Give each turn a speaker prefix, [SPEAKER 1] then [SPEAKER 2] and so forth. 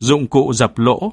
[SPEAKER 1] dụng cụ dập lỗ,